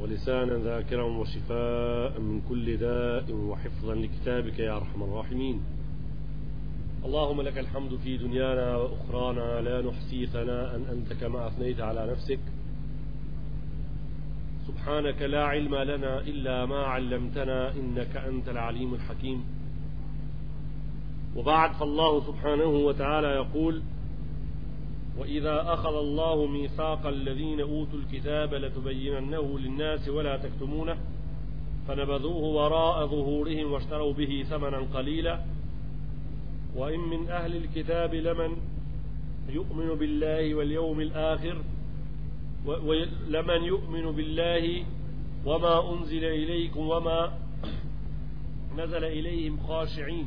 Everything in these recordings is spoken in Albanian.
ولسانا ذاكرا وشفاء من كل داء وحفظا لكتابك يا أرحم الراحمين اللهم لك الحمد في دنيانا وأخرانا لا نحصي ثناء أن أنت كما أثنيت على نفسك سبحانك لا علم لنا إلا ما علمتنا إنك أنت العليم الحكيم وبعد فالله سبحانه وتعالى يقول وإذا أخذ الله ميثاق الذين أوتوا الكتاب لتبيننه للناس ولا تكتمونه فنبذوه وراء ظهورهم واشتروا به ثمنا قليلا وإن من أهل الكتاب لمن يؤمن بالله واليوم الآخر ولمن يؤمن بالله وما أنزل إليكم وما نزل إليهم خاشعين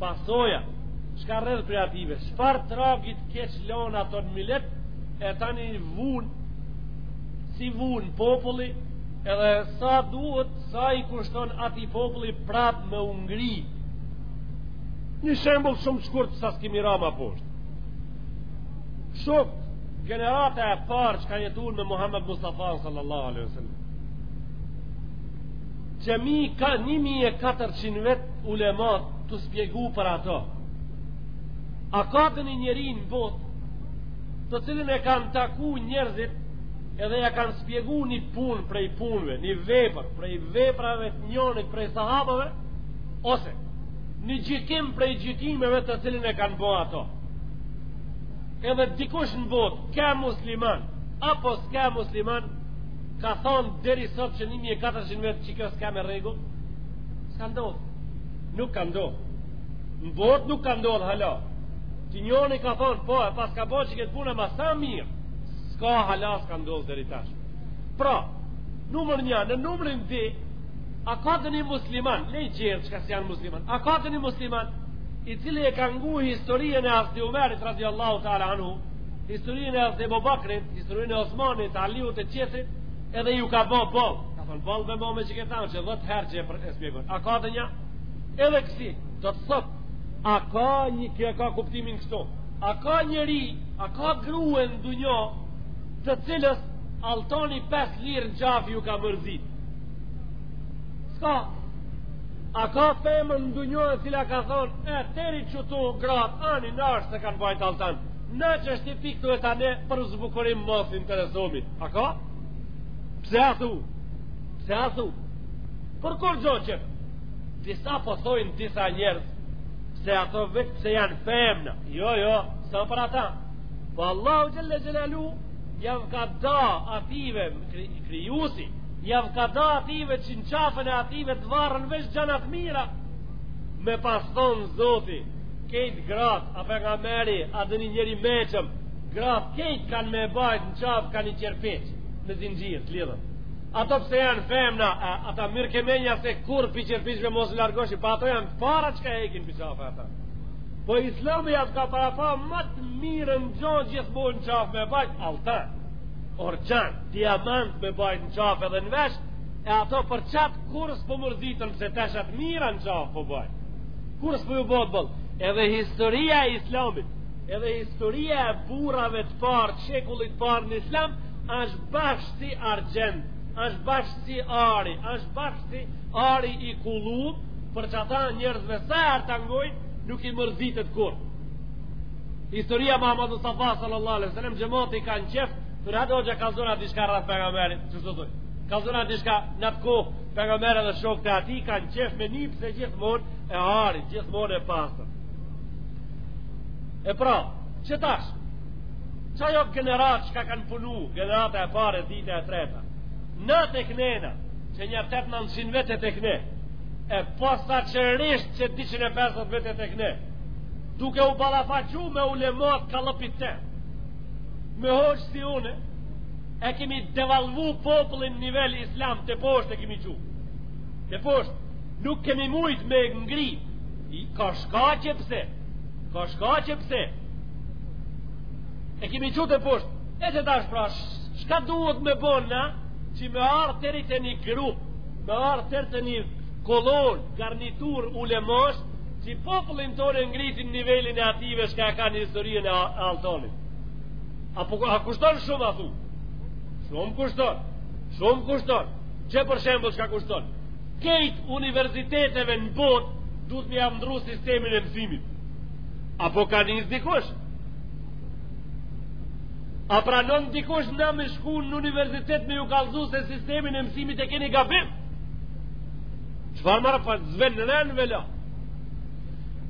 Pasoja, çka rrjedh prej atyve, çfarë tragi t'keq lon ato në milet, e tani vun, si vun populli, edhe sa duhet, sa i kushton atij populli prap me u ngri. Një shembull shumë shkurt sa s'kemi ra ma poshtë. Shumë, gjenerata e parë që kanë jetu me Muhammed Mustafa sallallahu alaihi wasallam. Qe 1400 vjet ulemat tu spjegu për ato a ka dhe një njeri në botë të cilin e kanë taku njerëzit edhe ja kanë spjegu një punë prej punëve një vepër prej veprave të njonit prej sahabave ose një gjykim prej gjykimeve të cilin e kanë bo ato edhe dikush në botë ke musliman apo s'ke musliman ka thonë deri sot qe 1400 vjet që kjo s'ke me rregull S'ka ndodh. Nuk ka ndodh. Në botë nuk ka ndodh hala që njoni ka thonë, po, e paska bo qët punë e ma sa mirë. S'ka hala, s'ka ndodh deri tash. Pra, numër një, në numrin dy, a ka dhe një musliman, lej tjerët çka s'janë musliman, a ka dhe një musliman, i cili e ka ngu historien e hazreti Umerit, radi Allahu ta'ala anhu, historien e hazreti Abu Bakrit, historien e Osmanit, Aliut e tjetrit, edhe ju ka bo boll, ka Thonë boll me mame që ke thënë që 10 herë që e shpjegon. A ka dhe një? Edhe kësi, do të thotë, a ka një, kjo ka kuptimin kështu? A ka njeri, a ka grua në dunjo të cilës alltoni 5 lira në qafë ju ka mërzit? S'ka, a ka femër në dunjo e cila ka thonë, e, deri qëtu gratë, ani nashta e kanë bajt alltan, në që është i pikë të e tane për zbukurim mos interesomi. A ka? A ka? Pse a thu? Pse a thu? Për kurgjo që Disa po thojnë disa njerëz Pse ato veç pse janë femna Jo, jo, sa për ata Po Allahu xhelle xhelaluhu Jav ka da atyve Krijusi Jav ka da atyve që në qafën e atyve Të varen veç gjanat e mira Me pas thonë Zoti Kejt gratë, a për nga meri A dhe një njeri meqëm Gratë kejt kanë me bajt në qafë ka ni qerpiç me zinxhirë të lidhun. Ato pse janë femna, a, ata mirë ke menja se kurrë pi qerpiçve mos largoshin, pa ato janë të parat që e hekin prej qafe ata. Po islami ja ka parapa ma të mirën gjo gjithmonë në qafë me bajt, alltan, argjend, diamant me bajt në qafë edhe në vesh, e ato për qatë kurrë s'po mërziten pse teshat e mira në qafë po bajnë. Kurrë s'po ju bohet boll, edhe historia e islamit, Edhe historia e burrave të parë, shekullit të parë në Islam, është bash si argjend, është bash si ari, është bash si ari i kulluar për qata njerëzve sa herë ta ngojnë, nuk i mërzitet kurrë. Historia Muhammed Mustafa sallallahu alaihi wasallam xhemati kanë qef, por ato që kallzojna diçka rreth pejgamberit, çu do thoj. Kallzojna diçka në atë kohë pejgamberi dhe shokët e tij kanë qef me ni pse gjithmonë e arit, gjithmonë e pastër. E pra, qe tash, qajo gjeneratë çka kanë punu, gjenerata e parë, e dyta, e treta, në të kënena, që nja tetë nandhind vjet e tkne, e posaçërisht që 250 vjet e tkne, duke u ballafaqu me ulemat kallëpit tem, me hoxhë si unë, e kemi devalvu popullin n'nivel islam, teposhtë e kemi çu, teposhtë, nuk kemi mujtë me ngritë, Ka shkaqe pse Ka shkaqe pse E kemi çu teposhtë E qe tash pra Shka duhet me bo na Që me ardhë deri te një grup Me ardhë deri te një kolonë Garniturë ulemash Që popullin tonë e ngritin n'nivelin e atyve Shka e kanë historinë e alltonit A, po, a kushton shumë a thu Shumë kushton Shumë kushton Qe për shembull shka kushton Kejt universiteteve në botë duhet me jau ndrru sistemin e mësimit. A po kanis dikush? A pranon dikush na me shku në universitet me ju kallzu se sistemin e mësimit e keni gabim? Çfarë marë fa të zvenë në në vela?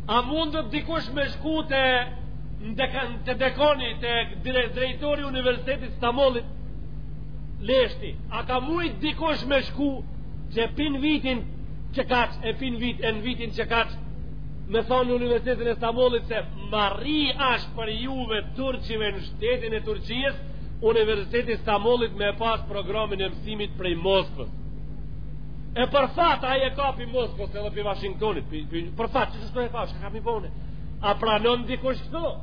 A mundet dikush me shku te te dekoni te drejtori universitetit Stambollit leshti? A ka mujtë dikush me shku Që pi n'vitin qëkaq, e pi n'vit, e në vitin qëkaq, me thonë në Universitetin e Stambollit se marre ashtë për juve turqve në shtetin e Turqisë, Universiteti i Stambollit me pas programin e mësimit prej Moskës. E për fat, ai e ka pi Moskës edhe pi Washingtonit, për fat, që shkoj e pa, shka ka për bone? A pranon dikush këto?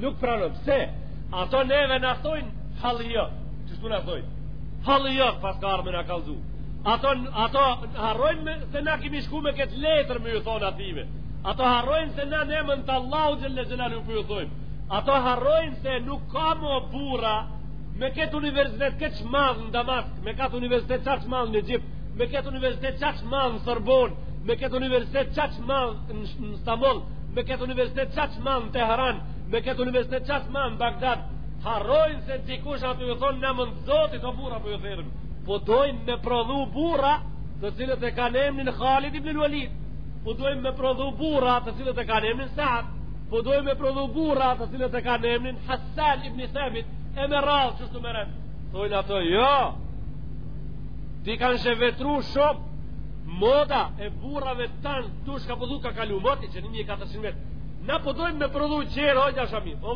Nuk pranon, pse? Ato neve na thojnë halë jo, qështu na thojnë? Halli jo, paska ardhë me na kallzu. Ato, ato harrojnë me, se na kemi shku me këtë letër me ju thonë atyve. Ato harrojnë se na n'emën t'Allahut xhelle xhelaluhu po ju thojm. Ato harrojnë se nuk ka më burra me këtë universitet kaq të madh në Damask, me këtë universitet qaq të madh në Egjipt, me këtë universitet qaq të madh në Sorbonë, me këtë universitet qaq të madh në Stamboll, me këtë universitet qaq të madh në Teheran, me këtë universitet qaq të madh në Bagdad, Harrojnë se dikush aty ju thonë në emën të Zotit o burra po ju thërrim. Po dojmë me prodhu burra të cilët e kanë emnin Khalid ibn al-Walid. Po dojmë me prodhu burra të cilët e kanë emnin Saad. Po dojmë me prodhu burra të cilët e kanë emnin Hassan ibn Thabit e me radhë qështu me ren. Thojnë ato, jo, ti kanë shë vjetru shumë, moda e burrave tanë, tu shka prodhu po ka kalu moti qe 1400 vjet. Na po dojmë po me prodhu qerë, ojtë asha mi, o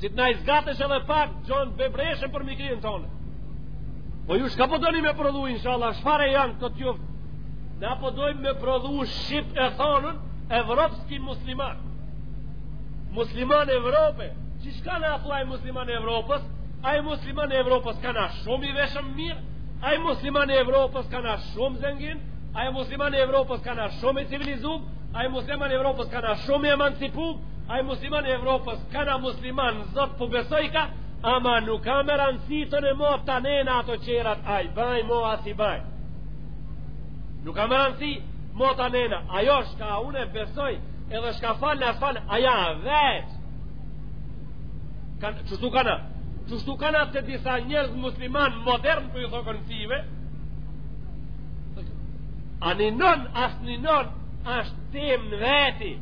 Si të na i zgatësh edhe pak, gjonë bebreshën për mikrinë tonë. Po ju shka po doni me prodhu, inshallah, çfare janë këto t'jujt? Na po dojmë me prodhu shqip e thanën evropski musliman. Musliman Evrope. Që shka na kana ai musliman i Evropës? Ai musliman i Evropës kana shumë i veshëm mirë? Ai musliman i Evropës kana shumë zengin? Ai musliman i Evropës kana shumë i civilizum? Ai musliman i Evropës kana shumë i emancipum? Ai musliman i Evropës, kana musliman, Zot po besojka, ama nuk ka me rëndësi tane mo tanena ato qerat, a i baj mo a s'i baj. Nuk ka me rëndësi mo tanena, ajo shka unë e besoj, edhe shka fal na fal, aja vetë. Kështu kana? Kështu kana te disa njerëz musliman modern po i thokan sive? A ninon a s'ninon asht temë në veti.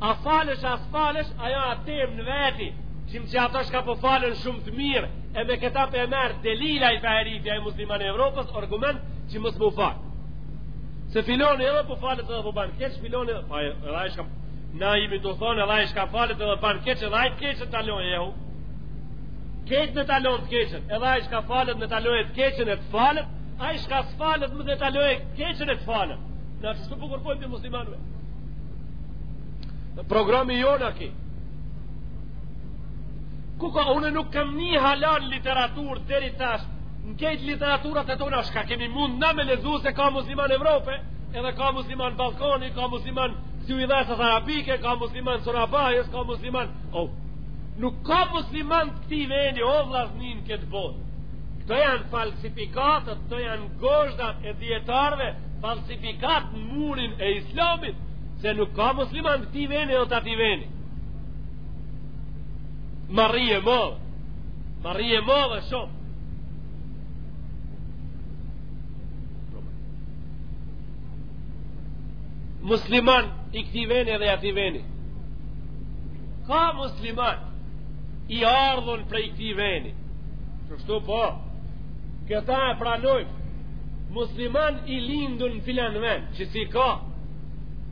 A falesh, a s'falesh, ajo a temë në veti, qim që ato shka po falen shumë të mirë, e me këta po e merr delil ai faheritja e muslimane Evropës, argument që mos m'u falë. Se filani edhe po falet edhe po ban keq, filani edhe, pa e raj shka, na kimi të thonë edhe shka falet edhe ban keq, edhe ai të keqen të ta lon e hu. Keqen ta lon të keqen, edhe ai shka falet ne ta lon të keqen e të falet, ai shka s'falet ne ta lon të keqen e të falet. Na qështu po kërkojmë prej muslimanëve. programi jonë a ky, ku ka, unë nuk kam ni hala n'literaturë deri tash në këto literaturat e tona shka kemi mund na me lexu se ka musliman Evrope edhe ka musliman Ballkani ka musliman Siujdhesës Arabike ka musliman Surabajës ka musliman oh, nuk ka musliman të këti veni o vllazni n'këtë botë Këto janë falsifikatët, këto janë gozhdat e dijetarve, falsifikatët. fikat në murin e islamit Se nuk ka musliman të këti veni dhe të ati veni Marri e modhe Marri e modhe shumë Musliman i këti veni dhe i ati veni Ka musliman i ardhun prej këti veni Kështu po Këta e pranojmë Musliman i lindur në filan vend, qysh ka,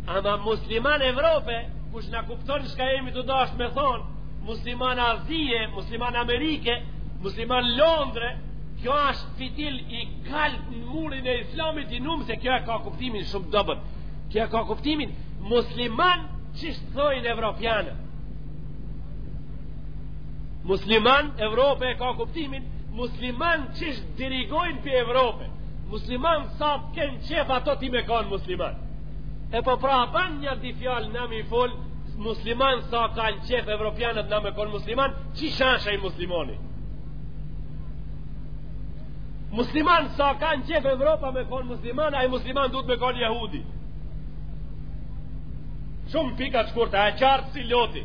ama musliman Evrope, kush na kupton shka jemi tu dashtë me thonë, musliman Azije, musliman Amerike, musliman Londre, kjo është fitil i kallun në murin e islamit tonë, se kjo e ka kuptimin shumë dobët. Kjo e ka kuptimin musliman qysh thojnë evropianët. Musliman, Evrope e ka kuptimin, musliman qysh të dirigojnë pi Evrope, musliman sa të kenë qef ato ti me kanë musliman. E po prapa nja dy fjalë kam me i folë, musliman sa kanë qef evropianët na me kanë musliman, qysh ashtë ai muslimani? Musliman sa kanë qef Evropa me kanë musliman, ai musliman duhet me kanë jahudi. Shumë pika të shkurta, të qarta si loti.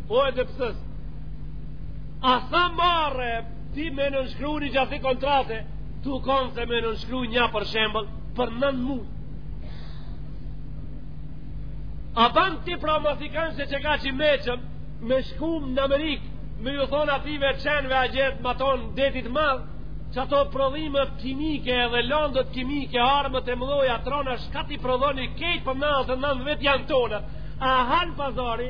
O e dëpsës, a s'a marre ti me nënshkru një qasi kontrate, tu konë se me nënshkru një për shembl, për nën mu. A ban ti pra me u kanë se qe kaq i meçëm, me shkum në Amerikë, me ju thonë atyve qenve a gjithë matanë detit madh, qato prodhimët kimike dhe landët kimike, armët e mëdhaja, tana, shka t'i prodhoni, krejt për nandëdhetë e nandë vjet janë tonët, a hin pazari,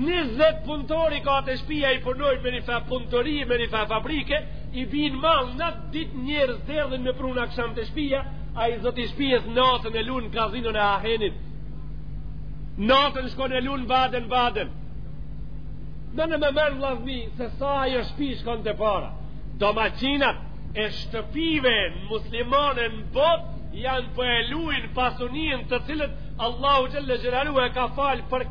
Njëzet punëtori ka te shpia i punojnë me njëfar punëtori, me njëfar fabrike, i binë mall në ditë njerëz derdhen me prunë aksham te shpia, a i zoti shpijes natën e lunë kazinën e ahenit. Natën shkon e lunë baden, baden. Na me menu vllazni se sa ajo shpi shkon te para. Domaqinat e shtëpive muslimane në botë janë po e luin pasunien të cilët Allahu xhel-le xhelaluhu e ka falë për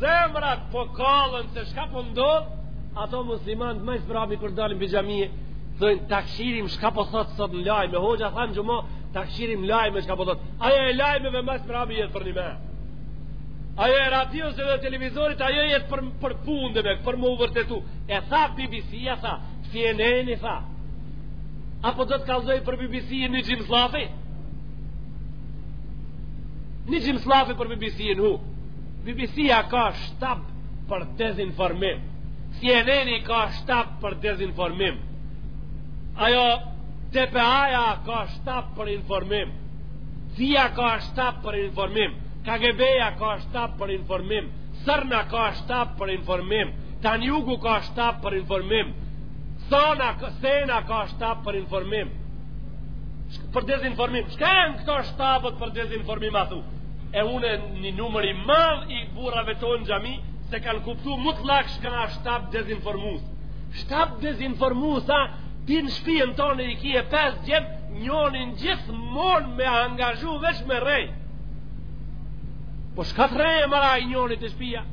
Zemrat po kallën se shka po ndodh, ato muslimanët masmrapi kur dalin pi xhamie, thonë ta kshirim shka po thot sot në lajme, hoxha tha në xhuma, ta kshirim lajme shka po thot. Ajo e lajmeve masmrapi jet për nime. Ajo e radios dhe televizorit, ajo jet për për pun dhe me, për m'u vërtetu. E tha BBC-ja tha, CNN-i tha. Apo do të kallzoj për BBC-në një gjymsë llafi? Një gjymsë llafi për BBC-në nihu. BBC-ja ka shtab për dezinformim. CNN-i ka shtab për dezinformim. Ajo DPA-ja ka shtab për informim. CIA ka shtab për informim. KGB-ja ka shtab për informim. Sërna ka shtab për informim. Tanjugu ka shtab për informim. Sana, Sena ka shtab për informim. Për dezinformim. Shka janë këto shtabet për dezinformim atu? E une një numër i madh i burrave tonë xhami se kanë kuptu mutllak shka a shtab dezinformues. Shtab dezinformues a ti në shpijën tonë i kije pesë djem njonin gjithmonë me angazhu veç me rrej. Po shka të rrej mor ai njoni te shpia?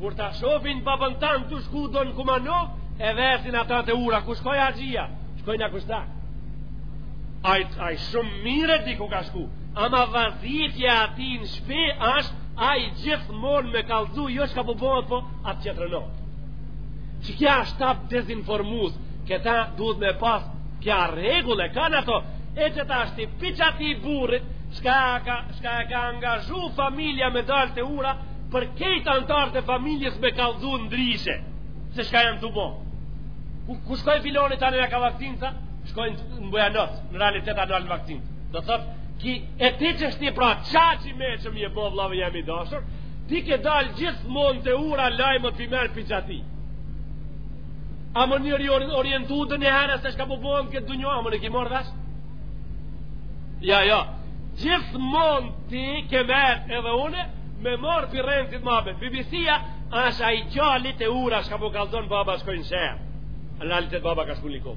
Kur ta shofin babën tanë tu shku do në Kumanovë, e vesin ata te ura, ku shkoi haxhia? Shkoi në kushta. Aj, aj shumë mirë e di ku ka shku, Ama vazifja e atij në shpi është ai gjithmonë me kallzu jo çka po bohet po atë që të qëkja është shtab dezinformus këta duhet me pas kja rregull e kanë ato e qeta është tipi qatij burrit shka, ka, shka e ka angazhu familja me dalë te ura për krejt antarët e familjes me kallzu ndryshe se shka janë tu bo ku, ku shkoi filoni tani a ka Vaksinca shkoi në Bujanoc, në realitet a hala Vaksincë. Do thot, ki e ti që shti pra qa që me që mi e bo vllau jem i dashur, ti ke dalë gjithmonë te ura lajmet i merr prej qatij. A mun je i orientu edhe një herë se shka po bohet në këtë dynjo, a mun e ki marrë vesh? Ja, ja, gjithmonë ti ke marrë edhe une, me marrë për rëndësit ma be. BBC-a, ash ai djali te ura shka po kallzon baba shkoi n'shehër. Në realitet baba ka shku një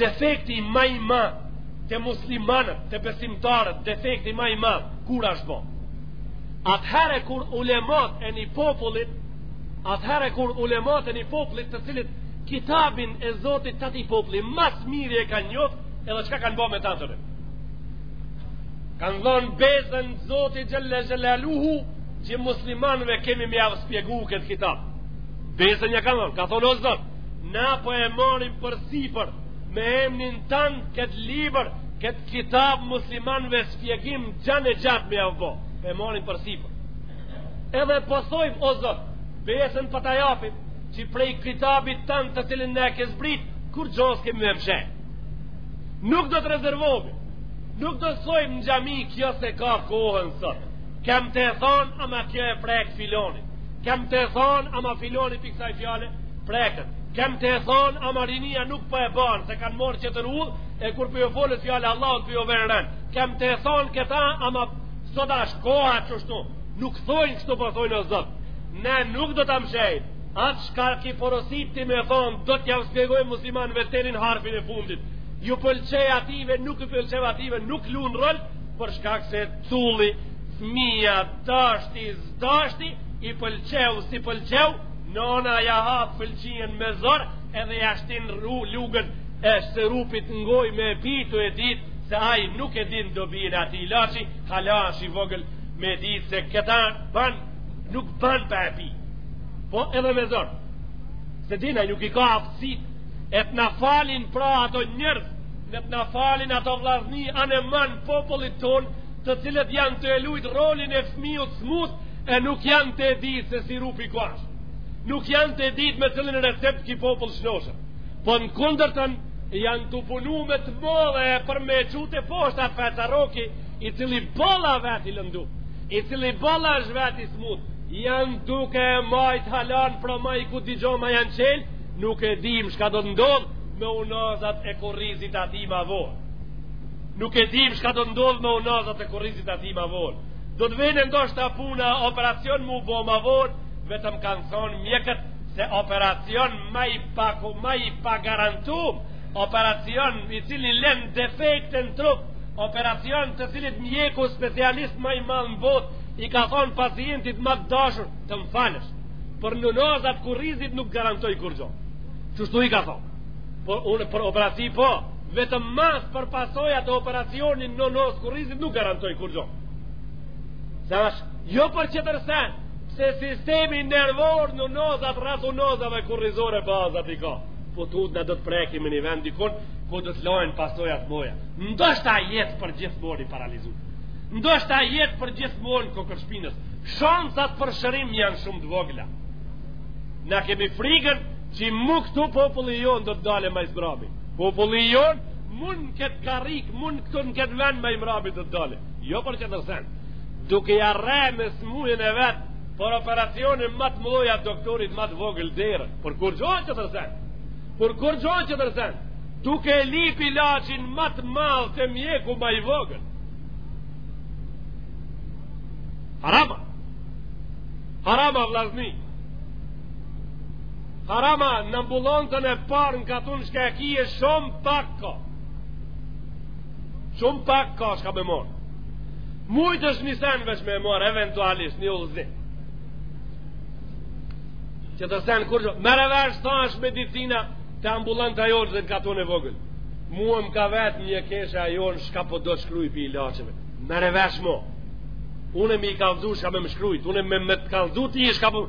Defekti ma i madh te muslimanët, te besimtarët, defekti ma i madh, kur ashtë bo? Atëherë kur ulemat e një popullit, atëherë kur ulemat e një popullit të cilët kitabin e zotit të atij populli, ma s'miri e kanë njoft, edhe çka kanë bo me të atëherë. Kanë dhonë besën zotit xhelle xhelaluhu, që muslimanëve kemi me jav spjegu këtë kitab. Besën ja kanë dhonë, kanë thonë o zotë, na po e marrim përsipër me emnin tanë këtë libër këtë kitab muslimanve spjegim gjanë e gjatë me jav bo e marrim përsipër edhe po thojmë o zot besën po ta japim që prej kitabit tanë të cilin na e ke zbrit kurgjo s'kemi me mshe nuk do të rezervohemi nuk do të thojmë në xhami kjo s'e ka kohën sot kem të thonë ama kjo e prek filonin kem të thonë ama filoni prej kësaj fjale Preket, kem të e thonë, ama rinia nuk po e ban, se kanë marrë qetër udhë, e kur po ju folet fjala e Allahut po ju vjen rëndë. Kem të e thonë këta, ama sot ashtë koha qështu, nuk thojnë kështu po thojnë o zot. Ne nuk do ta mshehim, atë shka ki porosit ti me thonë, do t'jav spjegojmë muslimanve deri n' harfin e fundit. Ju pëlqeu atyve, nuk ju pëlqeu atyve, nuk lun rol, për shkak se culli, fmija, dashti, s'dashti, i pëlqeu, s'i pëlqeu, Nona ja hap fëlqien me zor edhe ja shtin lugën e sirupit n'goj me pi tu e dit se aj nuk e din dobin ati ilaçi hala është i vogël me dit se këta ban nuk ban pa e pi po edhe me zor s'e din aj nuk i ka aftësit e të na falin pra ato njerëz e të na falin ato vllazni anë e manë popullit ton të cilët janë tu e lujt rolin e fmijut smut E nuk janë tu e ditë se sirupi ku ashtë. Nuk janë tu e ditë me cilin recept ki popull shnoshet. Po në kundërtën janë tu punu me të madhe e për me çu teposhtë feta roki i cili boll a vet i lëndu i cili boll është vet i smut janë duke e majtë halan pro ma i ku di gjoma janë qel nuk e dim shka do të ndodh me unazat e kurrizit ati ma von nuk e dim shka do të ndodh me unazat e kurrizit ati ma von Do të vete ndoshta puna operacion mu bo ma von, vetëm kanë thonë mjekët se operacion ma i pa, ma i pagarantu, operacion i cili len defekte në trup, operacion të cilit mjeku specialist ma i madh në bot, i ka thonë pacientit ma të dashur të më falësh, për në unazat kurrizit nuk garantoj kurgjo. Qështu i ka thonë? Por unë për operaci po, vetëm mas për pasojat e operacionit në unaz kurrizit nuk garantoj kurgjo. Se është, jo për qetër sen, se sistemi nervor në unazat, rreth unazave kurrizore bazat i ka. Po tutna do të prekim në një vend dikun, ku do të lonë pasoja t'mdhoja. Ndoshta jet përgjithmon i paralizu. Ndoshta jet përgjithmon n'kokërr shpinës. Shansat për shërim janë shumë të vogla. Na kemi frigën Që mu këtu populli jonë do të dale ma i mbrami. Populli jonë mu në këtë karrik, mu këtu në këtë vend ma i mrami do të dale. Jo për qetër sen. Duke ja rreh me smujën e vetë, për operacione ma të mdhoja doktorit ma të vogël derën. Për kurgjo qetër sen. Për kurgjo qetër sen. Duke lip ilaçin ma të madh te mjeku ma i vogël. Harama. Harama vllazni. Harama. Harama në ambulantën e parë në katun shka e kije shumë pak ka. Shumë pak ka shka me morë. Mujtë është një sen vesh me morë, eventualisht një udhëzim. Qetër sen kurgjo. Merre vesh sa është medicina te ambulanta jonë dhe në katun e vogël. Mua më ka vetë mjekesha jonë shka po do të shkruj prej ilaçeve. Merre vesh mo. Unë me i kallzu shka me më shkrujt. Unë me të kallzu ti shka po...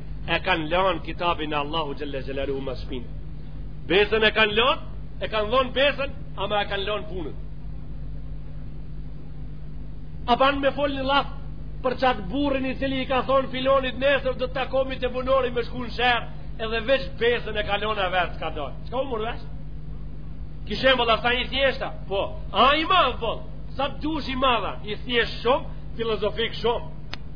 e kanë lanë kitabin e Allahu Xhele Xhelaluhu mas shpine. Besën e kanë lanë, e kanë dhonë besën, ama e kanë lanë punën. A ban me folë një llaf për qat burrin i cili i ka thonë filonit nesër do takomi te bunori me shku në sheher, edhe veç besën e ka lonë e vetë ka don. Çka u murr vesh? Ky shembull a s'a i thjeshtë? Po, a i madh boll, sa të dush i madha, i thjesht shumë, filozofik shumë.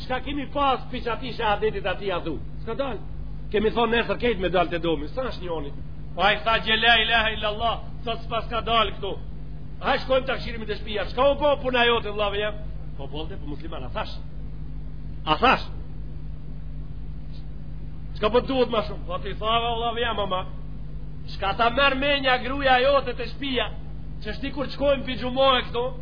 Çka kemi pas prej qatij shahadetit ati a dhu? Çka dal? Kemi thonë nesër krejt me dal të domi, sa është njoni? Po ai tha gje la ilaha illallah, sot s'paska dal këtu? A shkojmë ta kshyrim te shpia, çka u bo puna jote vllavi jem? Po bolte, po musliman, a thash? A thash? Çka po duhet ma shumë? Po ti thave vllavi jem, ama? Çka ta merr menja gruja jote te shpia, qështu kur shkojmë për xhuma e këto?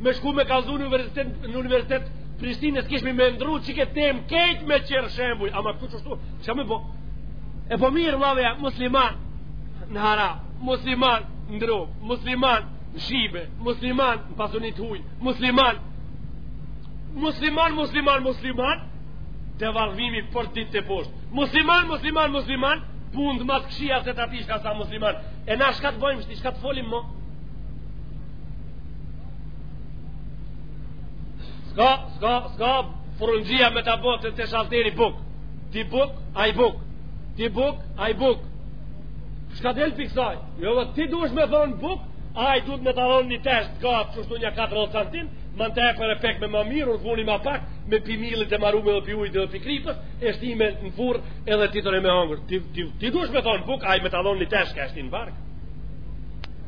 Me shku me kallzu në universitet, në universitet të Prishtinës kishmi me ndru qëkët temë, krejt me qërë shembuj, ama këtu qështu, çka me bo? E po mirë, vllavi jem, musliman në haram, musliman në dru, musliman në shibe, musliman në pasuni t'huj, musliman, musliman, musliman, musliman, devalvimi për ditë teposhtë, musliman, musliman, musliman, pundë mas këshia se të atishka sa musliman, e na çka të bojmë, çka të folim mo, S'ka, s'ka, s'ka furrunxhia me ta bo te shalteri buk. Ti buk, ai buk. Ti buk, ai buk. Çka del pi kësaj? Jo, edhe ti duhesh me thonë buk, ai duhet me ta dhonë një tesh të gatë, qështu një 40 santim, më në tepër e pekme ma mirë, unë vuni ma pak, me pi millit e marume dhe pi ujit dhe pi kripës, e shtime në furrë edhe ti të me hangër. Ti, ti, ti duhesh me thonë buk, ai me ta dhonë një tesh çka e shti në bark.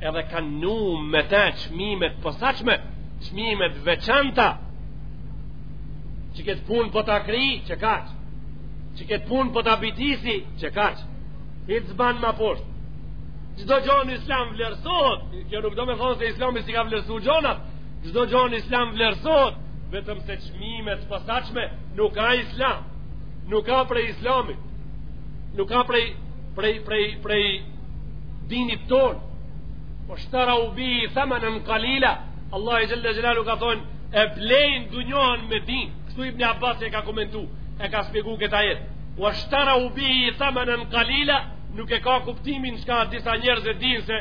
edhe kanë vnu me ta çmime të posaçme, çmime të veçanta, qëkët punë po ta kry, qëkaq, qëkët punë po ta bitisi, qëkaq, hiç s'ban ma poshtë. Çdo gjo n'islam vlerësohet, kjo nuk do me thonë se islami s'i ka vlerësu gjonat, çdo gjo n'islam vlerësohet, vetëm se çmime të posaçme, nuk ka islam, nuk ka prej islamit, nuk ka prej, prej, prej, prej, prej dinit ton ueshterau bihi themenen kalila Allahi xhele xhelaluhu ka thonë e blejnë dunjohën me din kështu Ibn Abbas e ka komentu e ka shpjegu kët ajet ueshterau bihi themenen kalila nuk e ka kuptimin çka disa njerëz e din se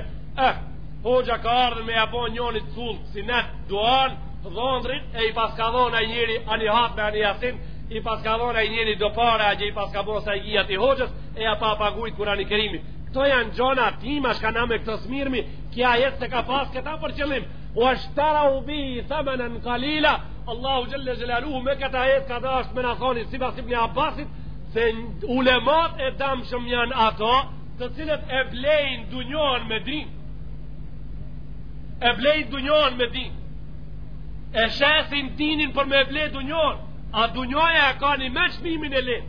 eh hoxha ka ardhë me ja bo njonit cullë si ne duan dhondrit e i paska dhonë ai njeri a ni hatme a ni jasin i paska dhonë ai njeri do pare a gje i paska bo sajgi atij hoxhës e ja pa pagujt Kurani Kerimit këto janë gjona ti m'i shka na me këto s'mirrmi ky ajet se ka pas këta për qëllim ve ashtarau bihi themenen kalila Allahu xhel-le xhelaluhu me këtë ajet ka dasht me na thonë sipas Ibni Abasit se ulemat e damshëm janë ato të cilët e blejnë dunjohën me din e blejnë dunjohën me din e shesin dinin për me ble dunjanë a dunjaja ka një me çmimin e le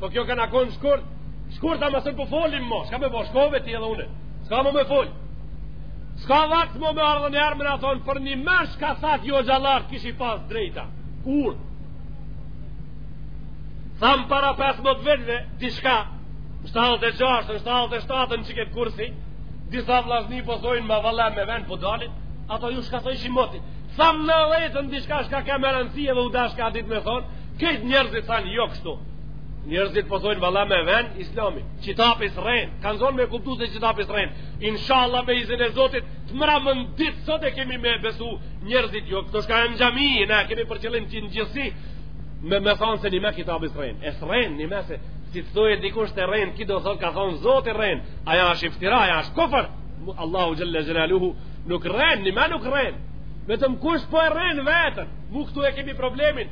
Po kjo ka me kon shkurt. Shkurt ama se po folim mo. Çka më po shkove ti edhe unë. Çka mu me fol? Çka vakt më me ardh njëherë me na thon për një me shka sa t'jon gjallë a i ki pas drejta. Kur? Tham para 15 vjetëve diçka. 76, 77 në që këtë kursi Disa vllazni po thojnë ma valla me ven po dalin Ato ju shka thojshit motit Thamë në Lejthan dishka shka ka më rëndësi edhe ju a shka dit me thonë Këtë njerëzit thanë jo kështu. Njerëzit po thonë valla me ven Islami. Qitapi s'rren, kanë zonë me kuptu se qitapi s'rren. Inshallah me izin e Zotit, të mramen ditë s'do t'e kemi me besu njerëzit jo. Këto shka në xhami, na kemi për qëllim që në gjithsesi me me thonë se nime qitapi s'rren. E s'rren nime se si të thojë dikush të rren, ky do thotë ka thonë Zoti rren. Aja është iftira, aja është kufër. Allahu xhalla xhelaluhu nuk rren, nime nuk rren. Vetëm kush po e rren veten. Mu këtu e kemi problemin.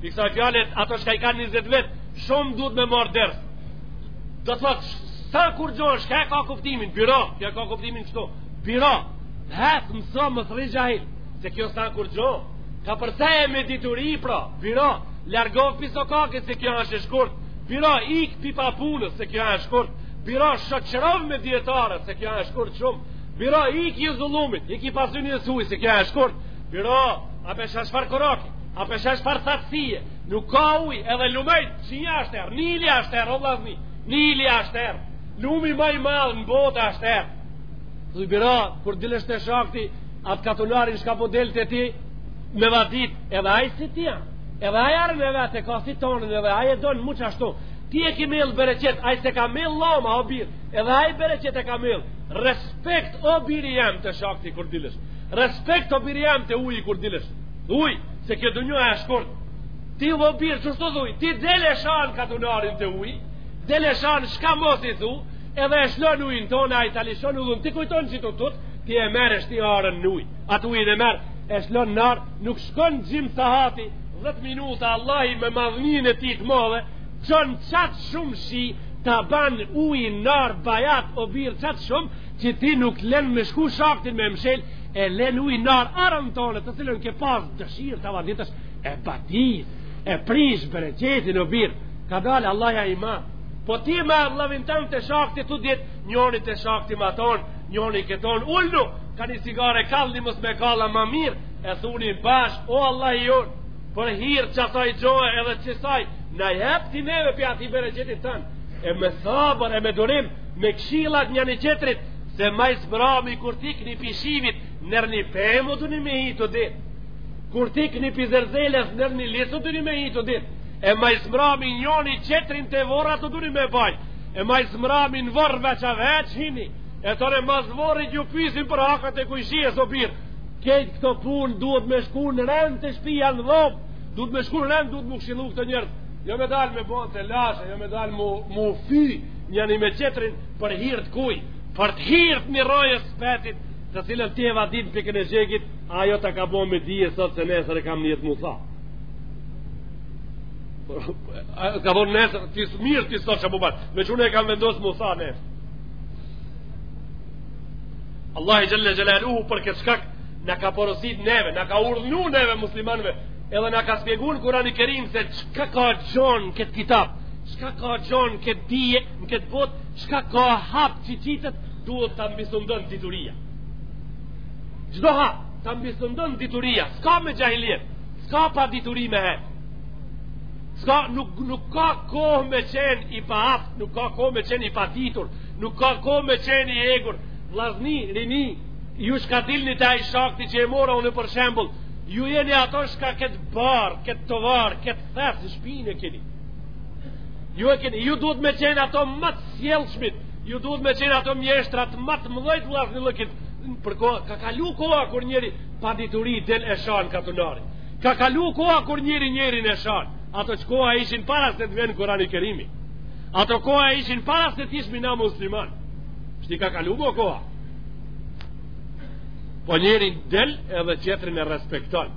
Pi kësaj fjale, ato shka i ka 20 vet, shumë duhet me marrë ders. Do të thotë, s'ka kurgjo, shka e ka kuptimin, biro, kjo ka kuptimin kështu, biro, ec mëso mos rri xhahil, se kjo s'a kurgjo, kapërceje me dituri, pra, biro, largohu pi sokakit, se kjo është e shkurt, biro, ik pi papunës, se kjo është e shkurt, biro, shoqërohu me djetarët, se kjo është e shkurt shumë, biro, ik i zullumit, iki pasunisë huj, se kjo është e shkurt, biro, a po e sheh çfarë kuraki, A pe sheh çfarë thatësie, nuk ka uj, edhe lumejt, që kanë, a shterrë, Nili a shterrë, o vllazni, Nili a shterrë, lumi ma i madh në botë a shterrë. Dhe biro, kur delsh te shahti, atë katunarin shka po del te ti, me vadit, edhe aj si ti, edhe aj arën e vet, e ka si tonën, edhe aj e don mu qashtu, ti e ki mjellë bereqet, aj s'e ka mjellë llama, o birë, edhe aj bereqet e ka mjellë, respekt, o birë jem te shahti, kur delsh, respekt, o birë jem te uji, kur delsh, Uj, se kjo dunjo a shkurt. Ti o bir, qysh t'u thuj, ti del e shan katunarin te uji, del e shan çka mos i thu, edhe e lshon ujin ton ai ta lshon udhën, ti kujton qi t'u tut, ti e merr e shti arën në uj. Atë ujin e merr, e lshon n'arë, nuk shkon gjymë sahati, 10 minuta Allahi me madhnin e tij të madhe, çon qaq shumë shi, ta ban ujin n'arë bajat o bir qaq shumë, që ti nuk len me shku shahtin me mshel, e len uj nar arën tonde të cilën ke pas dëshirë ta vaditësh e bati e prish bereqetin o bir kadalë Allah ja ima po ti ma lavin të në te shakti të dyt njoni te shakti maton njoni këton ulnu ka një cigare kallni mos me kall a ma mir e thuni bashk o Allahi jonë për hirë qasaj gjohe edhe qësaj na jep ti neve pi atij bereqetit tënd e me sabër e me durim me këshillat njani qetrit, se ma së mrami kur t'ikni pi shiut nër një pemë duni me hi të dyt, kur t'ikni pi zerzeles nër një lis duni me hi të dyt, e ma së mrami njani qetrin te vorrat duni me bajt, e ma së mrami në vorr veç a veç hini, e tone mas vorri ju pysin për hakat e kojshisë bir, krejt këto punë duhet me shku në rend te shpia në dhomë, duhet me shku në rend, duhet mu këshillu këto njerëz, jo me dalë me bo telashe, jo me dalë mu, mu fy, Njani me qetrin për hir t'kuj, për të hirt një rraje specit, të cilën ti e vadit pikën e zhegit, ajo të ka bo me dije sot se nesër e kam njet Musa. Ka thonë nesër, ti së mirë ti sot që mu batë, me që e kam vendos Musa nesër. Allahi xhele xhelaluhu për këtë shkak, na ka porosit neve, na ka urdhnu neve muslimanve, edhe na ka spjegu n'Kurani Kerim se çka ka gjo n'këtë kitab, Çka ka gjo në këtë dije, në këtë botë, çka ka hap që qitet, duhet ta mbisundon dituria. Çdo hap, ta mbisundon dituria, s'ka më xhahilet, s'ka padituri më he. S'ka, nuk, nuk ka kohë me qenë i paaftë, nuk ka kohë me qenë i paditur, nuk ka kohë me qenë i egër, vllazni, rini, ju shka dilni te ai shakti që e mora unë për shembul, ju jeni ato shka këtë barrë, këtë tovar, këtë thes, shpinë e keni. Ju e keni, ju duhet me qenë ato ma të sjellshmit, ju duhet me qenë ato mjeshtrat ma të mëdhojt vllaznillëkit. Për kohë ka kalu koha kur njeri pa dituri del e shan katunari. Ka kalu koha kur njeri njerin e shan. Ato që koha ishin para se të vjen Kurani Kerimi. Ato koha ishin para se të ishmi na musliman. Shti ka kalu bo koha. Po njeri del edhe qetrin e respekton.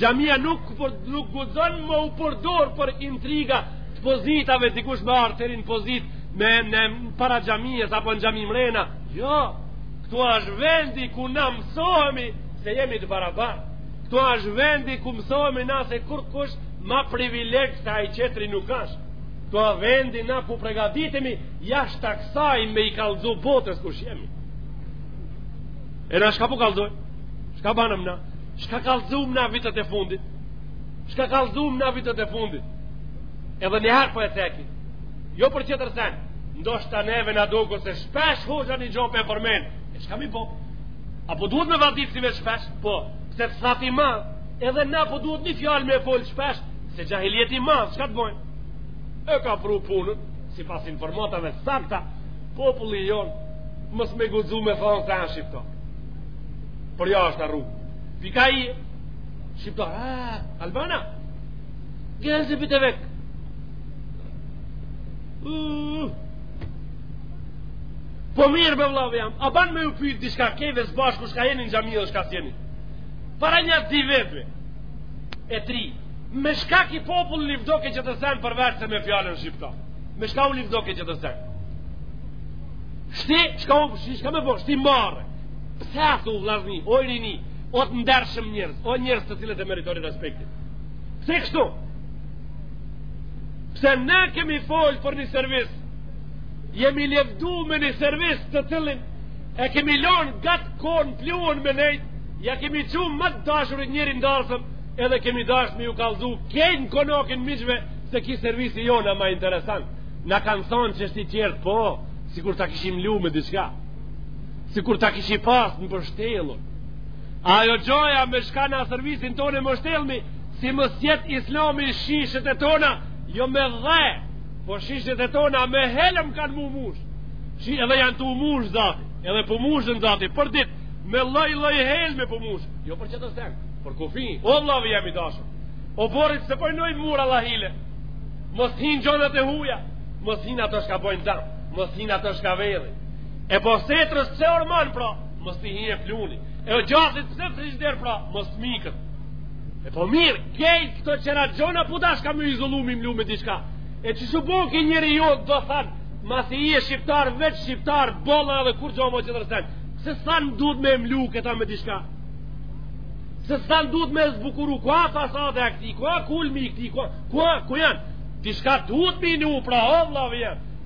Xhamia nuk nuk guxon me u përdor për intriga të pozitave dikush me ardh deri në pozitë me në para xhamisë apo në xhami mrena. Jo. Ktu është vendi ku na mësohemi se jemi të barabartë. Ktu është vendi ku mësohemi na se kurkush ma privilegj se ai qetri nuk është. Ktu është vendi na ku përgatitemi jashta ksaj me i kallxu botës kush jemi. E na shka po kallxojm? Shka banëm na? Shka kallzum na vitet e fundit? Shka kallzum na vitet e fundit? Edhe njëherë po e ceki. Jo për tjetër sen, ndoshta neve na doket se shpesh hoxha një gjo po e përmen. E shka me bo? A po duhet me vadit si me shpesh? Po, se të thati ma, edhe na po duhet një fjalë me folë shpesh, se xhahilijeti ma, shka të bojmë? E ka pru punën, sipas informatave sakta, populli jonë, mos me guxu me thonë të ashtë i Por jashta n'rrugë. Pi ka je? Shqiptar, a, Albaner, gehen Sie bitte weg. Uh, po mirë me vllavi jem, a ban me ju pytë diçka kejve së bashku shka jeni në xhami dhe shka s'jeni. Para nja dy vjetëve, a tri, me shka ky popull u livdoke tjetër sen përveç se me fjalën Shqiptar. Me shka u livdoke tjetër sen. Shti, s'ka, shka me bo, shti marre. Pse ashtu vllazni, o i rini, o të ndershëm njerëz, o njerëz të cilët e meritoni respektin. Pse kështu? Pse ne kemi folë për një servis, jemi levdu me një servis të cilin, e kemi lonë gatë kohën pluhun me nejtë, ja kemi çu ma të dashurit njeri n'darsëm, edhe kemi dashtë me ju kallzu, kejt n'konakin miqve, se ky servisi jonë ma interesant. Na kanë thonë që është i tjertë, po, sikur ta kishim mlu me diçka. sikur ta kishim pas mbështjellur. Ajo gjoja me shka na servisin tonë e mshtjellmi, si mos jet islami shishet e tona, jo me dhe, po shishet e tona me helm kanë m'u mush. Shi edhe janë tu u mush zati, edhe po mushen zati, për dit, me lloj lloj helmi po mushen, jo për tjetër sen, për kufi, o vllavi jem i dashtun, oborrit pse po i vnojmë mura lahile, mos hin gjonët e huja, mos hin ato shka bojnë dam, mos hin ato shka vjedhin, E po setrës pse orman pra Mos t'i hije pluhni E po djathit pse frizhider pra Mos myket E po mirë Kejt këto tjera gjona po dashka me izolu me i mlu me diçka E qysh u bo ky njeri jo do than Masi je shqiptar veç shqiptar Boll a dhe kurgjo mo tjetër sen Se than duhet me mlu këta me diçka Se than duhet me zbukuru Ku a fasada e këti Ku a kulmi i këti Ku a, ku a, ku janë Diçka duhet me vnu pra vllavi jem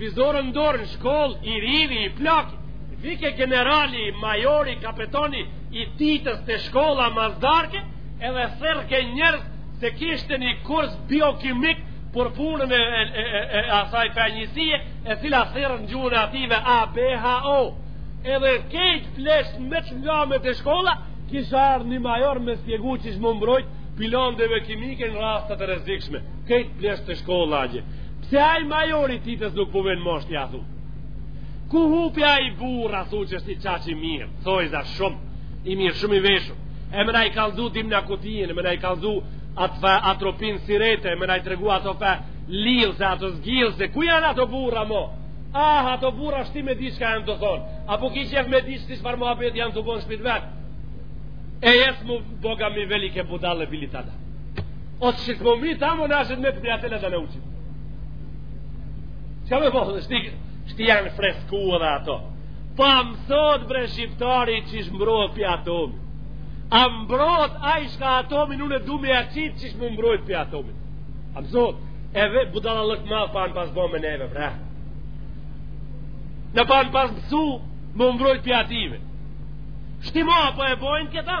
Vizoren n'dorë në shkollë, i rivi, i plak, vike generali, majori, kapetoni, i ditë te shkolla masdarke, edhe thërrke njerëz se kishte një kurs biokimik për punën e, e, e, e, e asaj farë njësie, e cila thërret në gjuhën e atyve A, B, H, O. Edhe kejt pleqt me të ngame te shkolla, kish ardhë një major me spjegu qysh m'u mbrojt pi londëve kimike në rastet e rrezikshme. Këtë flejshin te shkolla gjithë. Pse ai majori titës nuk po vjen mos ja thu. Ku hupi ai burra thu qysh kaq i mirë. Thojsha shumë i mirë, shumë i veshur. E më na i kallzu dimnu kutiju, më na i kallzu atë fa atropin siretë, më na i tregu ato fa lil se ato zgil se ku janë ato burra mo. Ah, ato burra shtim me diçka janë të thonë. Apo ki qef me ditë se çfarë muhabeti janë tu bo n'shpi t'vet. E jesmo boga mi velike budale bili tada. Otishë kod meni, tamo nashe prijatele da nauçit. Qa me po, shti, shti ja n'fresku edhe ato. Pa po më thot bre shqiptari qysh me u mbrojt prej atomi. A mbrojt a i shka atomi, unë du me ditë qysh me u mbrojt prej atomi. A më thot, e ve budala lëk na paskan pas bo me neve, bre. Na paskan pas mësu, me u mbrojt prej atyve. Shti ma, po e bojnë këta.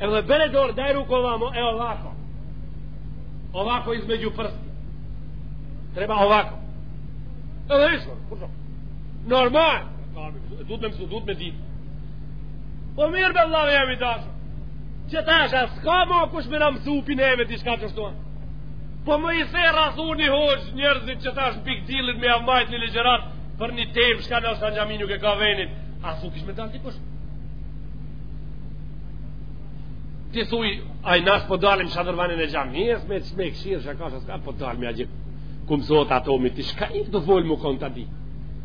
Edhe bjere dorën daj ruku ovamo e ovako. Ovako izmegju prsti. Treba ovako. Edhe ish, kur shumë. Normal. Duhet me mësu, duhet me ditë. Po mirë bre vllai jem i dashtun. Qetash, a s'ka ma kush me na mësu pi neve ti shka qështu a. Po me i siguru një hoxhë njërzit qetash pikë me jav majt një ligjëratë për një temë shka as n'xhami nuk e ka venin. A s'kish me dalë dikush? ti thuj a na s'po e dalim shadërvanin e xhamies me çeshme kshyr shka shka po dalim ja gjithë ku mësot atomi ti shka je tu folë mu konë të di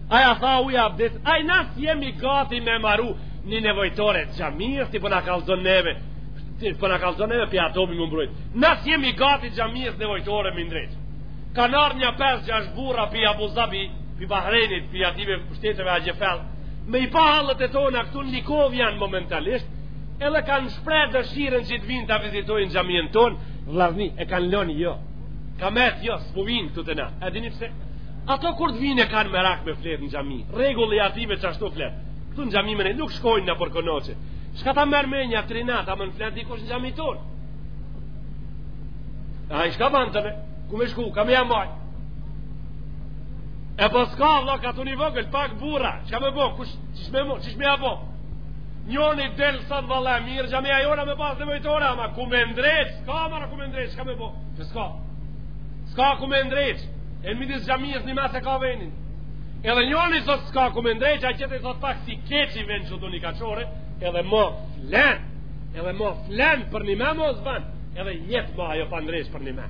a ja tha uji abdes a na s'jemi gati me maru një nevojtore te xhamia ti po na kallzon neve ti po na kallzon neve prej atomi me u mbrojt na s'jemi gati xhamies nevojtore me ndreq kanë ardh nja pesë gjashtë burra prej Abu Dabi prej Bahrejnit prej atyve shteteve a xhanëm me i pa hallet e tona këtu në Likov janë momentalisht edhe kanë shpreh dëshirën që të vinë ta vizitojnë xhamien ton vllazni e kanë lënë xhuman ka met xhumasë vinë këtu te na e dini pse ato kur të vinë e kanë merak me fjetë në xhami rregulli i atyve qashtu flejnë këtu në xhami me ne nuk shkojnë nëpër konaqe shka ta merr me ni tri net a mun me fjetë dikush në xhami ton a i shka banjo ku me shku ka me ja majtë E po s'ka vlla ka të vogël Pak burra Ça me bo Kush Qysh me mo Qysh me ja bo Njoni del thot valla mirë Xhamia jona me pas nevojtore Ama ku me ndreq S'ka more ku me ndreq Ça me bo Që s'ka S'ka ku me ndreq E në midis xhamies në mes e ka venin Edhe njoni thot s'ka ku me ndreq A qetë i thot pak si keq ni ven qetu një kaçorre Edhe mo fol Edhe mo fol për një me mos ban Edhe jetë mo ajo pa ndreq për një me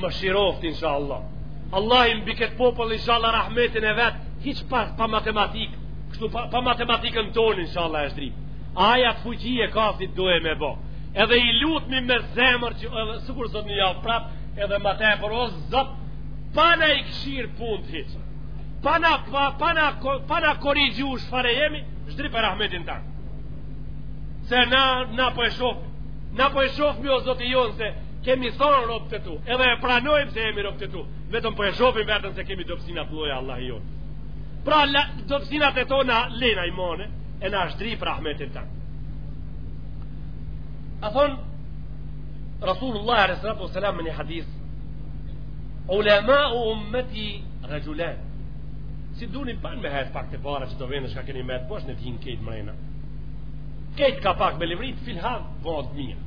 Mëshiroftë inshallah. Allahi mbi këtë popull inshallah rahmetin e vet, hiç pa, pa matematik, kështu pa, pa matematikën tonë inshallah e zdrip. Ai atë fuqi e ka si të doje me bo Edhe i lutmi me zemër që edhe sikur zot një javë prap Edhe ma tepër o Zot pa na i këqyrë punët hiç, pa na, pa, pa na, pa na korigju çfare jemi, zdripe rahmetin tan se na, na po e shofmi, na po e shofmi o Zoti jonë se Kemi thonë rob të tu, edhe e pranojmë se jemi rob të tu, vetëm po e shohim veten se kemi dobësina të lloja Allahi jonë. Pra la, dobësinat e tona lenai m'onë, e na zdripe rahmetin tan. Ka thonë Rasulullah alejhi salatu selam me një hadith, ulemau ummeti rexhulen, si du një banë me hajtë pak të para që do vene çka keni me të poshtë t'hinë krejt mrejna. Krejt ka pak me livrit, filhan, vazë mirë.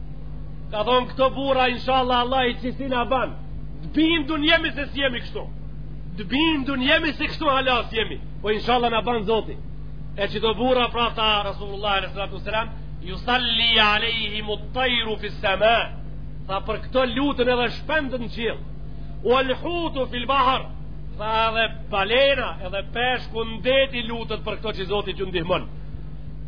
Ka thonë këto burra, inshallah, Allahi qësi na banë. Të bindun jemi se s'jemi kështu. Të bindun jemi se kështu hala s'jemi. Po inshallah na banë Zoti. E qëto burra pra tha Rasulullah alejhi salatu selam, jusalli alejhimu tajru fi sema, tha për këto luten edhe shpendët në qiell. Vel hutu fil bahr, tha edhe balena edhe peshku n'det i lutet për këto që Zoti t'ju ndihmon.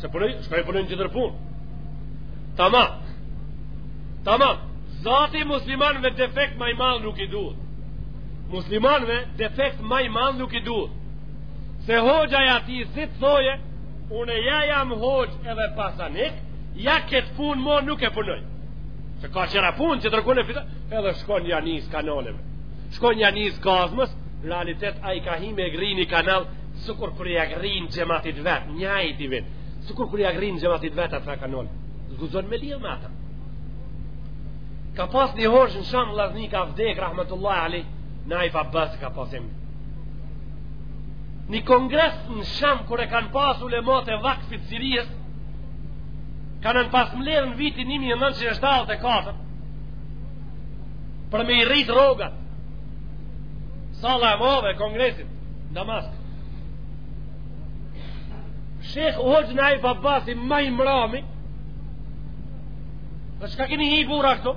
S'e punoj, shkoj punoj një tjetër pun. Tamam. Tamam. Zati muslimanve defekt ma i madh nuk i duhet. Muslimanve defekt ma i madh nuk i duhet. Se hoxha ja ti si të thoje, une ja jam hoxh edhe pasanik, ja këtë pun mo nuk e punoj. Se ka tjera pun që tërkun e fita, edhe shkon ja nis kanaleve. Shkon ja nis kazmës, realitet ai ka hi me gri një kanal, Sikur kur ja grin xhamatit vet, nijeti i vet. Sikur kur ja grin xhamatit vet atë kanal. S'guxon me lidh me ata. Ka pas një hoxh në Sham vllazni, ka vdek rahmetullahi alejhi, Naif Abbas ka pas emën. Një kongres në Sham kur e kanë pas ulemat e vakfit Siris, kanë pas mledhë në vitin 1974 për me i rritë rrogat salla e madhe e kongresit Damask. Sheh Hoxhë Naif Abbasi ma i mrami Tha çka keni hi burra këtu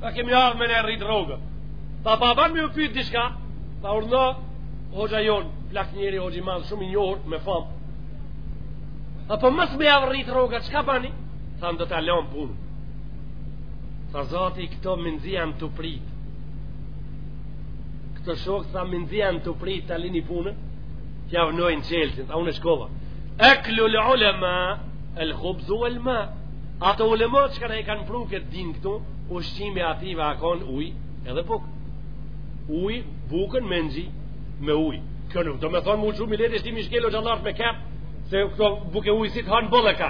Tha kemi ardhë me na rritë rroga Tha a ban me ju pytë diçka Tha urdhno Hoxha jonë plak njeri Hoxhë i madh shumë i njohur me fam Tha po mos me jav rritë rroga çka bani Thanë do ta lam punën Tha zati këto mëndzi janë tu pritë Këtë shokë tha më nxia në tu prit ta lini punën. T'ia vnojnë çelësin, tha unë shkova. Aklu ulama al khubz wal ma. Ato ulema që e kanë pru këtë din këtu, ushqimi atyne a kanë ujë edhe bukë. Ujë, bukën me ngjy me ujë. Kjo nuk domethonë m'u shumë i leti shtimi shkelo gjallart me kep Se këto bukë e ujë si të hanë bëllë e ka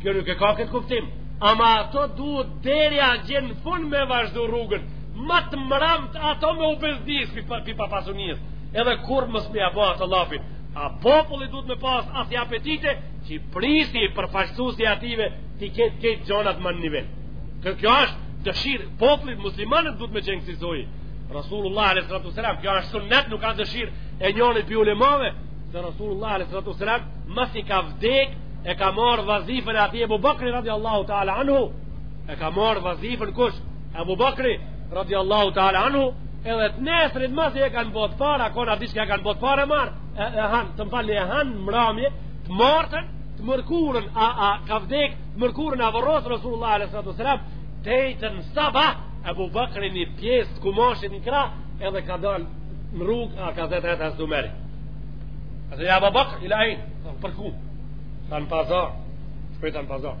Kjo nuk e ka këtë kuptim Ama ato duhet deri a gjenë fund me vazhdu rrugën Ma të mramt ato me u bezdis pi, pi papasunisë Edhe kur mos me e ba ato llafin A populli duhet me pas asi apetite Që prisi, përfaqësusi i atyve T'i ketë këto gjanat ma në nivel Kjo kjo është dëshirë Popullit muslimanët duhet me qenë kësisoj Rasulullah a.s. Kjo është sunnet nuk ashtë dëshirë e njonit pi ulemave Se Rasulullah a.s. Masi ka vdek e ka marrë vazifën e atij Ebu Bakri radiallahu ta'ala anhu E ka marrë vazifën kush Abu Bakri radiallahu ta'ala anhu edhe të nesrit masi e kanë bo të parë, kona di që e kanë bo të parë, marrë, e, e hanë, të mpalli e hanë mramje të martën të mërkurën a, a ka vdek të mërkurën a vorros Rasulullah a.s. të enjtën sabah Abu Bakri një pjesë të kumashit në krah edhe ka dal në rrugë e ka zatetë Hazreti Umeri a se ja Abu Bakri ilejne për ku tha në pazar shpejt tha në pazar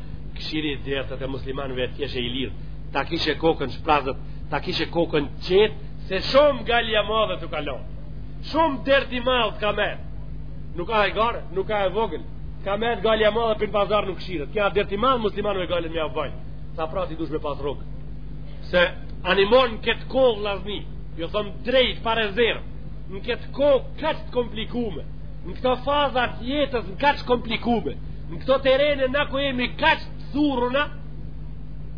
kqyri dertet të muslimanëve të keshë i lirë ta kishe kokën shprazët ta kishe kokën qetë se shumë gajle e madhe të kalon shumë dert i madh ka marrë nuk ka e garë, nuk ka e vogël ka marrë gajle e madhe për në pazar nuk kqyret ky dert i madh muslimanëve gajlen me ua bajt sa pra ti dush me pas rogë se ani mor në këtë kohë lazëm jo themi drejt pa rezervë në këtë kohë kaq të komplikume në këto faza të jetës në kaq të komplikume Në këto terene na ku jemi kaq të zorshme,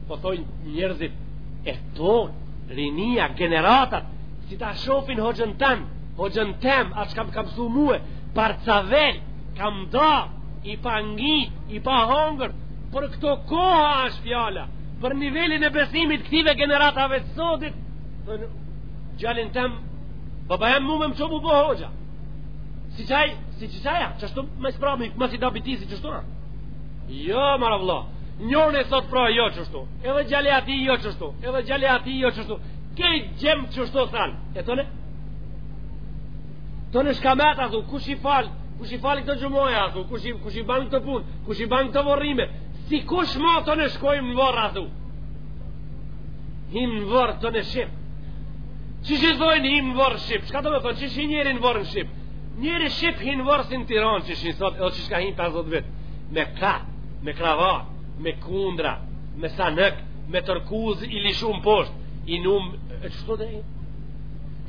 po thoj njerëzit e tonë, rinia, generatat, si ta shofin hoxhën tem, hoxhën tem, ashtu kam, kamë s'un muj, palcavel, kamëzdath, i pangijt, i pahongër, për këto kohë është fjala, për nivelin e besimit të këtyve generatave të sodit, thonë, gjalin tem, babën e jem, mu me më çu m'u bo hoxhë, Si qaj, si që qaja, që ashtu me së prapë, me si do biti, si që ashtu, a? Jo, more vlla, njëri e sot pra, jo qashtu, edhe gjali atij, jo qashtu, edhe gjali atij, jo që ashtu, krejt jemi qashtu, thanë, e tonë? Tonë çka me ta, thu, kush i fal, kush i fal këto xhumaja, thu, kush i, kush i ban këto punë, kush i ban këto vorrime, sikush ma, tonë shkojmë në vorra, thu, hijm në vorr tonë shqip, Qysh i thojnë hin në vorr shqip? Çka do me thonë? Qysh hin njeri në vorr në shqip? Njeri shqip hin në vorr si në Tiran, qysh i thot, edhe qysh ka hinë 50 vit. Me ka, me krava, me kundra, me sanëk, me tërkuz i li shumë posht, i numë, e që thot e hinë?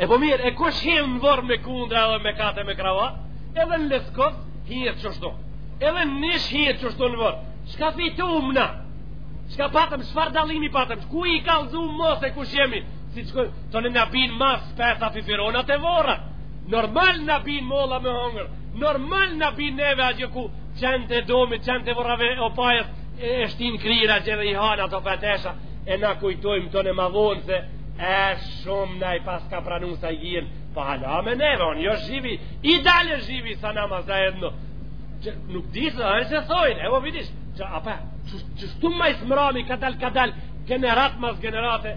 E po mirë, e kush hin në vorr me kundra edhe me ka e me krava? Edhe në Leskoc, hinë qështu. Edhe në Nish hinë qështu në vorr. Çka fitum na? Çka patëm, çfar dalimi patëm? Ku i kallzum se kush jemi? Si të shkoj, të në nabin mas peta fifironat e vora. Normal nabin molla me hongër. Normal nabin neve a gjë ku qenë të domi, qenë të vorave o pajës e shtin krira gjë dhe i hanë ato petesha. E na kujtojmë të në madhonë se e shumë na i pas ka pranu sa i gjirë. Pa po hala me neve, onë jo zhivi, i dalë zhivi sa na ma za edhë në. Që nuk di se dhe se thojnë, e o vidish, që apë, që shtu ma i smrami, ka dalë, ka dalë, generat mas generate,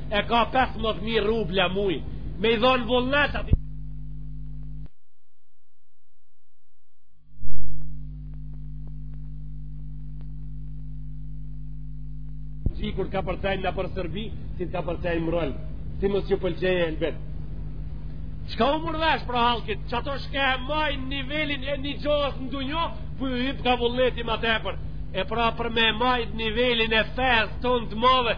e ka 15.000 rubla muj me i dhonë vullnet ati gjithkur ka nëpër Serbi si të ka përcajnë mërëll si mos ju pëlqeje elbet çka u merr vesh pra hallkit që ato shkie e majnë nivelin e një gjuhës në dynjo po ju hipka vullneti ma tepër e pra për me majtë nivelin e fesë tonë të madhe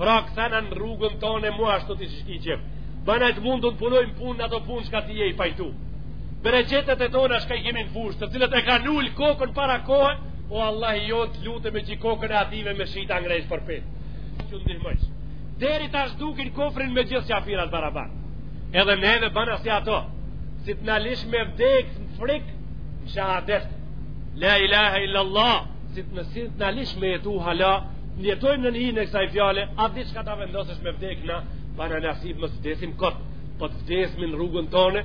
Pra kthena në rrugën tone mua ashtu t'shkie gjep. Bana të mund të punojmë punë në ato punë shka ti je i pajtu. Bereqetet e tona shka i kemi në fushë, të cilët e kanë ul kokën para kohës, o Allahu jonë të lutem që kokën e atyve me shi ta ngrejsh përpjetë. Që ndihmojsh. Deri ta shdukin kufrin me gjithë qafirat barabar. Edhe neve bana si ato, si të nalish me vdekë në frikë, në shehadet, la ilaha illallah, si të nalish me jetu hala, Të jetojmë nën hijen e kësaj fjale, a di çka ta vendosësh me vdek, na bana nasib mos vdesim kot, po të vdesim në rrugën tone,